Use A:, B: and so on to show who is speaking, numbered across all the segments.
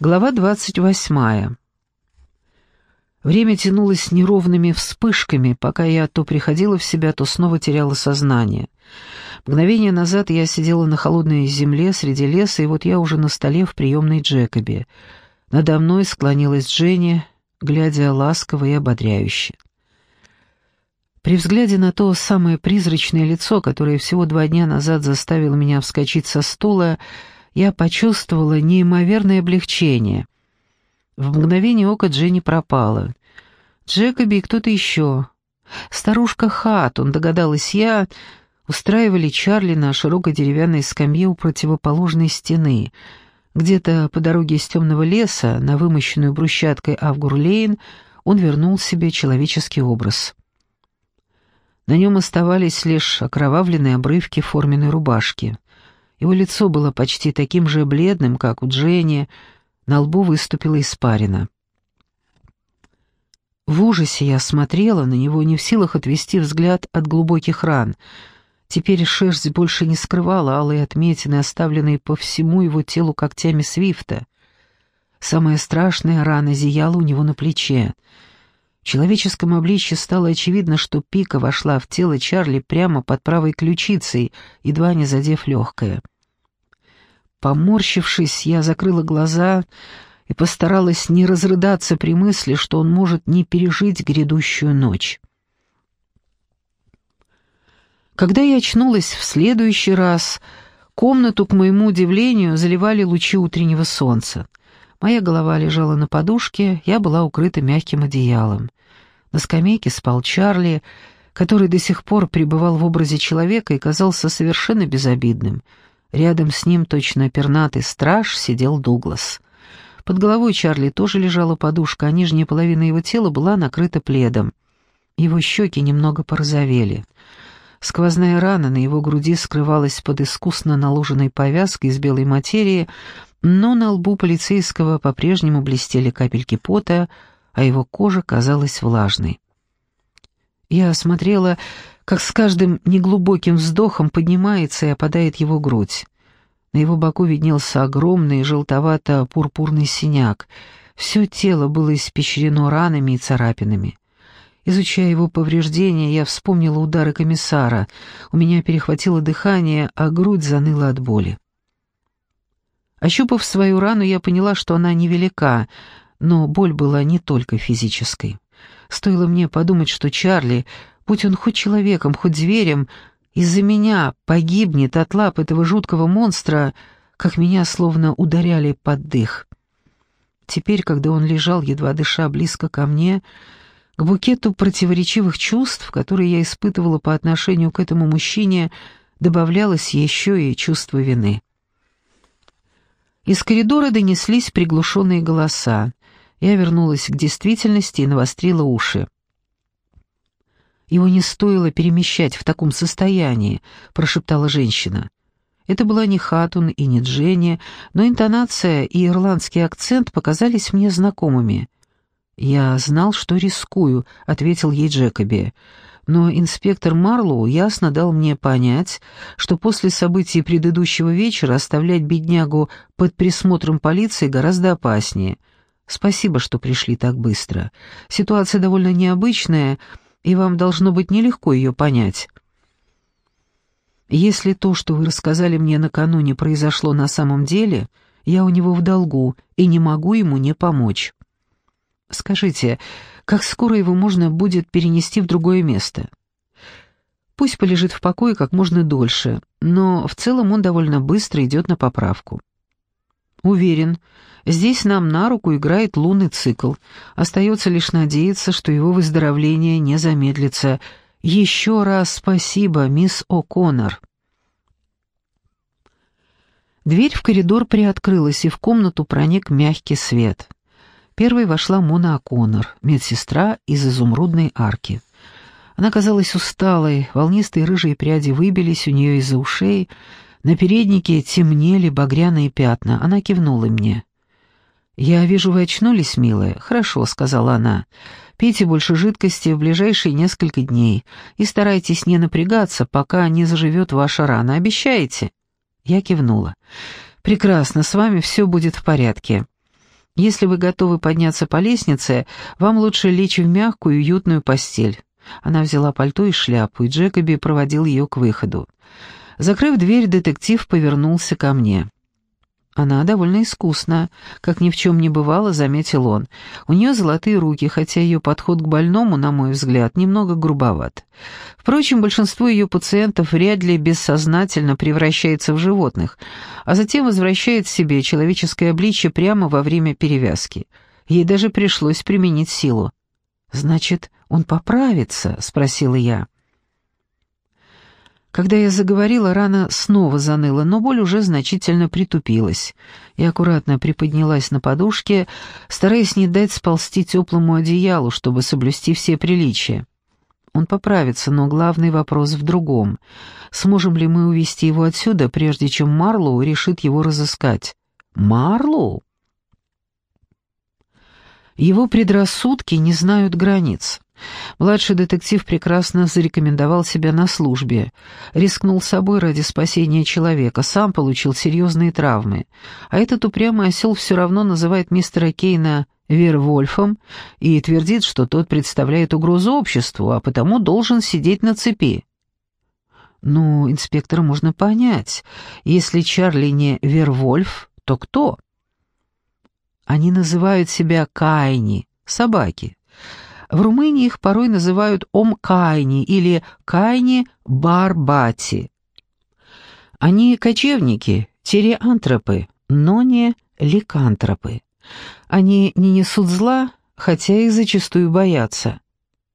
A: Глава двадцать восьмая. Время тянулось неровными вспышками, пока я то приходила в себя, то снова теряла сознание. Мгновение назад я сидела на холодной земле среди леса, и вот я уже на столе в приемной Джекоби. Надо мной склонилась Дженни, глядя ласково и ободряюще. При взгляде на то самое призрачное лицо, которое всего два дня назад заставило меня вскочить со стула, я почувствовала неимоверное облегчение. В мгновение ока Дженни пропала. Джекоби и кто-то еще. Старушка Хат, он догадалась я, устраивали Чарли на широкой деревянной скамье у противоположной стены. Где-то по дороге из темного леса, на вымощенную брусчаткой Авгур-Лейн, он вернул себе человеческий образ. На нем оставались лишь окровавленные обрывки форменной рубашки. Его лицо было почти таким же бледным, как у Дженни, на лбу выступила испарина. В ужасе я смотрела на него, не в силах отвести взгляд от глубоких ран. Теперь шерсть больше не скрывала алые отметины, оставленные по всему его телу когтями Свифта. Самая страшная рана зияла у него на плече. Человеческом обличье стало очевидно, что пика вошла в тело Чарли прямо под правой ключицей, едва не задев легкое. Поморщившись, я закрыла глаза и постаралась не разрыдаться при мысли, что он может не пережить грядущую ночь. Когда я очнулась в следующий раз, комнату, к моему удивлению, заливали лучи утреннего солнца. Моя голова лежала на подушке, я была укрыта мягким одеялом. На скамейке спал Чарли, который до сих пор пребывал в образе человека и казался совершенно безобидным. Рядом с ним, точно пернатый страж, сидел Дуглас. Под головой Чарли тоже лежала подушка, а нижняя половина его тела была накрыта пледом. Его щеки немного порозовели. Сквозная рана на его груди скрывалась под искусно наложенной повязкой из белой материи, но на лбу полицейского по-прежнему блестели капельки пота, а его кожа казалась влажной. Я смотрела, как с каждым неглубоким вздохом поднимается и опадает его грудь. На его боку виднелся огромный желтовато-пурпурный синяк. Все тело было испещрено ранами и царапинами. Изучая его повреждения, я вспомнила удары комиссара. У меня перехватило дыхание, а грудь заныла от боли. Ощупав свою рану, я поняла, что она невелика, но боль была не только физической. Стоило мне подумать, что Чарли, будь он хоть человеком, хоть зверем, из-за меня погибнет от лап этого жуткого монстра, как меня словно ударяли под дых. Теперь, когда он лежал, едва дыша, близко ко мне, к букету противоречивых чувств, которые я испытывала по отношению к этому мужчине, добавлялось еще и чувство вины. Из коридора донеслись приглушенные голоса. Я вернулась к действительности и навострила уши. «Его не стоило перемещать в таком состоянии», — прошептала женщина. Это была не Хатун и не Дженни, но интонация и ирландский акцент показались мне знакомыми. «Я знал, что рискую», — ответил ей Джекоби но инспектор Марлоу ясно дал мне понять, что после событий предыдущего вечера оставлять беднягу под присмотром полиции гораздо опаснее. Спасибо, что пришли так быстро. Ситуация довольно необычная, и вам должно быть нелегко ее понять. Если то, что вы рассказали мне накануне, произошло на самом деле, я у него в долгу и не могу ему не помочь. Скажите, как скоро его можно будет перенести в другое место? Пусть полежит в покое как можно дольше, но в целом он довольно быстро идет на поправку. Уверен, здесь нам на руку играет лунный цикл. Остается лишь надеяться, что его выздоровление не замедлится. Еще раз спасибо, мисс О'Коннор. Дверь в коридор приоткрылась, и в комнату проник мягкий свет. Первой вошла Мона Аконор, медсестра из изумрудной арки. Она казалась усталой, волнистые рыжие пряди выбились у нее из-за ушей, на переднике темнели багряные пятна. Она кивнула мне. «Я вижу, вы очнулись, милая?» «Хорошо», — сказала она. «Пейте больше жидкости в ближайшие несколько дней и старайтесь не напрягаться, пока не заживет ваша рана. Обещаете?» Я кивнула. «Прекрасно, с вами все будет в порядке». Если вы готовы подняться по лестнице, вам лучше лечь в мягкую, уютную постель». Она взяла пальто и шляпу, и Джекоби проводил ее к выходу. Закрыв дверь, детектив повернулся ко мне. Она довольно искусна, как ни в чем не бывало, заметил он. У нее золотые руки, хотя ее подход к больному, на мой взгляд, немного грубоват. Впрочем, большинство ее пациентов вряд ли бессознательно превращается в животных, а затем возвращает себе человеческое обличье прямо во время перевязки. Ей даже пришлось применить силу. «Значит, он поправится?» — спросила я. Когда я заговорила, рана снова заныла, но боль уже значительно притупилась. Я аккуратно приподнялась на подушке, стараясь не дать сползти теплому одеялу, чтобы соблюсти все приличия. Он поправится, но главный вопрос в другом. Сможем ли мы увести его отсюда, прежде чем Марлоу решит его разыскать? Марлоу? Его предрассудки не знают границ. Младший детектив прекрасно зарекомендовал себя на службе, рискнул собой ради спасения человека, сам получил серьезные травмы. А этот упрямый осел все равно называет мистера Кейна Вервольфом и твердит, что тот представляет угрозу обществу, а потому должен сидеть на цепи. Ну, инспектора можно понять. Если Чарли не Вервольф, то кто? Они называют себя Кайни, собаки. В Румынии их порой называют омкайни или кайни-барбати. Они кочевники, тереантропы, но не ликантропы. Они не несут зла, хотя их зачастую боятся.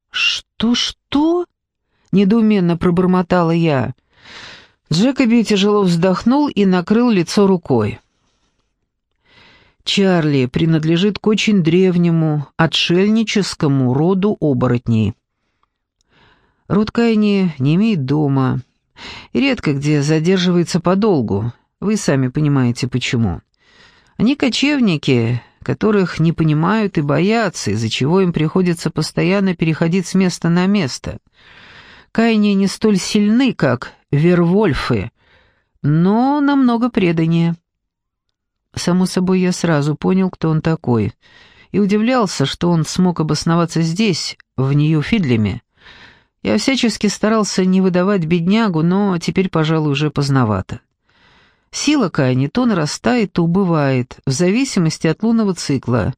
A: «Что-что?» — недоуменно пробормотала я. Джекоби тяжело вздохнул и накрыл лицо рукой. Чарли принадлежит к очень древнему, отшельническому роду оборотней. Род Кайни не имеет дома и редко где задерживается подолгу. Вы сами понимаете, почему. Они кочевники, которых не понимают и боятся, из-за чего им приходится постоянно переходить с места на место. Кайни не столь сильны, как Вервольфы, но намного преданнее. Само собой, я сразу понял, кто он такой, и удивлялся, что он смог обосноваться здесь, в Нью-Фидлеме. Я всячески старался не выдавать беднягу, но теперь, пожалуй, уже поздновато. Сила Кайни то нарастает, то убывает, в зависимости от лунного цикла,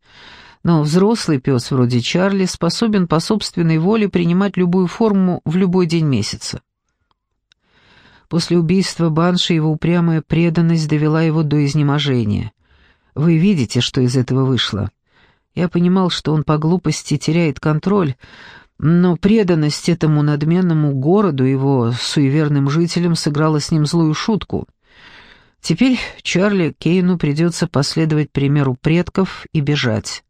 A: но взрослый пес вроде Чарли способен по собственной воле принимать любую форму в любой день месяца. После убийства Банши его упрямая преданность довела его до изнеможения. Вы видите, что из этого вышло. Я понимал, что он по глупости теряет контроль, но преданность этому надменному городу, его суеверным жителям, сыграла с ним злую шутку. Теперь Чарли Кейну придется последовать примеру предков и бежать.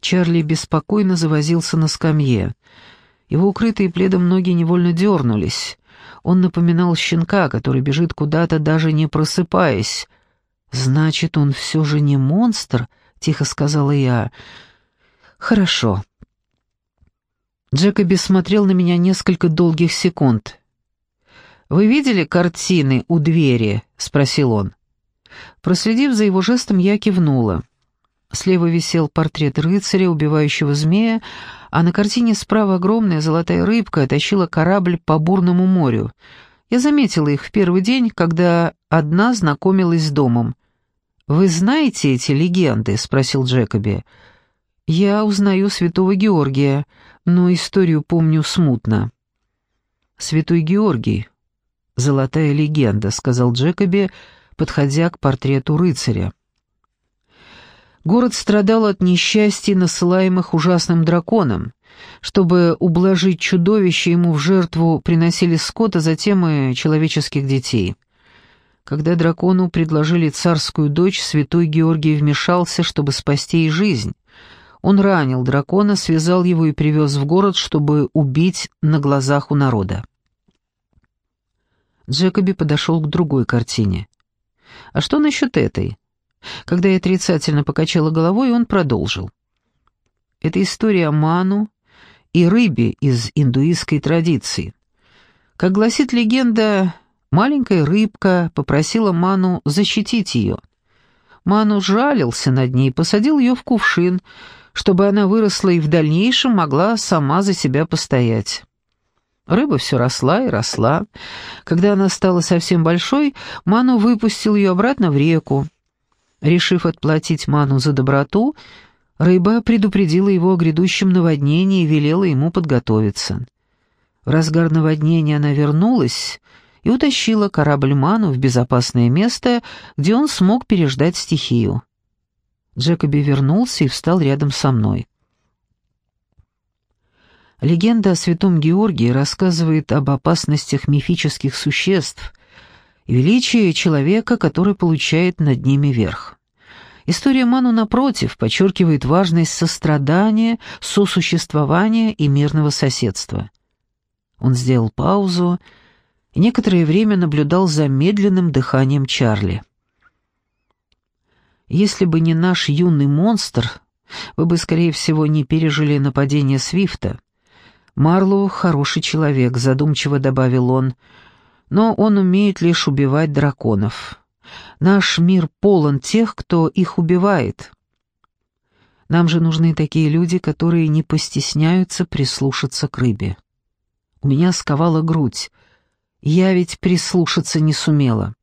A: Чарли беспокойно завозился на скамье. Его укрытые пледом ноги невольно дернулись. Он напоминал щенка, который бежит куда-то, даже не просыпаясь. «Значит, он все же не монстр?» — тихо сказала я. «Хорошо». Джекоби смотрел на меня несколько долгих секунд. «Вы видели картины у двери?» — спросил он. Проследив за его жестом, я кивнула. Слева висел портрет рыцаря, убивающего змея, а на картине справа огромная золотая рыбка тащила корабль по бурному морю. Я заметила их в первый день, когда одна знакомилась с домом. «Вы знаете эти легенды?» — спросил Джекоби. «Я узнаю святого Георгия, но историю помню смутно». «Святой Георгий. Золотая легенда», — сказал Джекоби, подходя к портрету рыцаря. Город страдал от несчастий, насылаемых ужасным драконом. Чтобы ублажить чудовище, ему в жертву приносили скот, а затем и человеческих детей. Когда дракону предложили царскую дочь, святой Георгий вмешался, чтобы спасти ей жизнь. Он ранил дракона, связал его и привез в город, чтобы убить на глазах у народа. Джекоби подошел к другой картине. «А что насчет этой?» Когда я отрицательно покачала головой, он продолжил. Это история о ману и рыбе из индуистской традиции. Как гласит легенда, маленькая рыбка попросила ману защитить ее. Ману жалился над ней, посадил ее в кувшин, чтобы она выросла и в дальнейшем могла сама за себя постоять. Рыба все росла и росла. Когда она стала совсем большой, Ману выпустил ее обратно в реку. Решив отплатить Ману за доброту, рыба предупредила его о грядущем наводнении и велела ему подготовиться. В разгар наводнения она вернулась и утащила корабль Ману в безопасное место, где он смог переждать стихию. Джекоби вернулся и встал рядом со мной. Легенда о святом Георгии рассказывает об опасностях мифических существ и величии человека, который получает над ними верх. История Ману, напротив, подчеркивает важность сострадания, сосуществования и мирного соседства. Он сделал паузу и некоторое время наблюдал за медленным дыханием Чарли. «Если бы не наш юный монстр, вы бы, скорее всего, не пережили нападение Свифта. Марлоу хороший человек», — задумчиво добавил он, — «но он умеет лишь убивать драконов. Наш мир полон тех, кто их убивает. Нам же нужны такие люди, которые не постесняются прислушаться к рыбе. У меня сковала грудь. Я ведь прислушаться не сумела».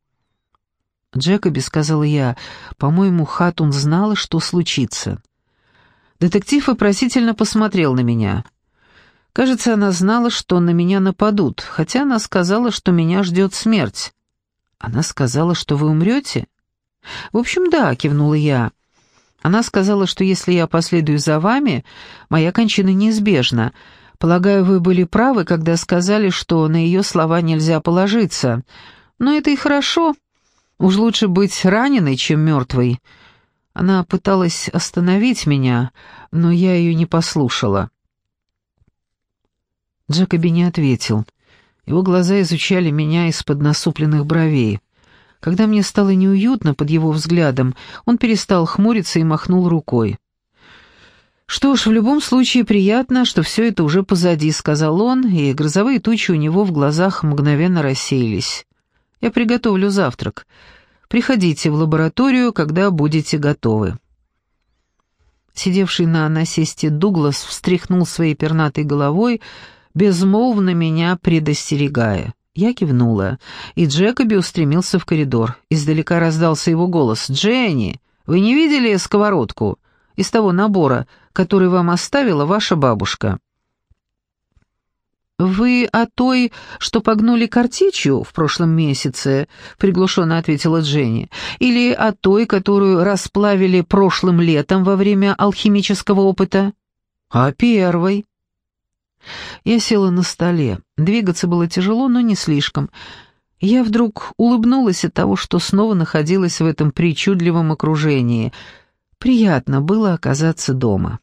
A: «Джекоби», — сказал я, — «по-моему, Хатун знала, что случится». Детектив вопросительно посмотрел на меня. Кажется, она знала, что на меня нападут, хотя она сказала, что меня ждет смерть. Она сказала, что вы умрете? В общем, да, кивнула я. Она сказала, что если я последую за вами, моя кончина неизбежна. Полагаю, вы были правы, когда сказали, что на ее слова нельзя положиться. Но это и хорошо. Уж лучше быть раненой, чем мертвой. Она пыталась остановить меня, но я ее не послушала. Джекоби не ответил. Его глаза изучали меня из-под насупленных бровей. Когда мне стало неуютно под его взглядом, он перестал хмуриться и махнул рукой. «Что ж, в любом случае приятно, что все это уже позади», — сказал он, и грозовые тучи у него в глазах мгновенно рассеялись. «Я приготовлю завтрак. Приходите в лабораторию, когда будете готовы». Сидевший на насесте Дуглас встряхнул своей пернатой головой, безмолвно меня предостерегая. Я кивнула, и Джекоби устремился в коридор. Издалека раздался его голос. «Дженни, вы не видели сковородку из того набора, который вам оставила ваша бабушка?» «Вы о той, что погнули картечью в прошлом месяце?» — приглушенно ответила Дженни. «Или о той, которую расплавили прошлым летом во время алхимического опыта?» «О первой». Я села на столе. Двигаться было тяжело, но не слишком. Я вдруг улыбнулась от того, что снова находилась в этом причудливом окружении. Приятно было оказаться дома.